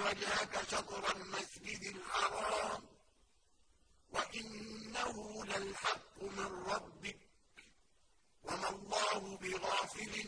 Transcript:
وجهك شطر المسجد الحرام. وإنه للحق من ربك. وما الله بغافل عما